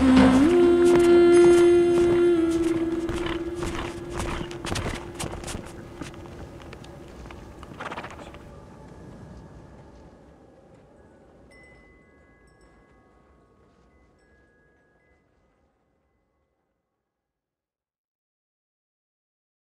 Mm-hmm.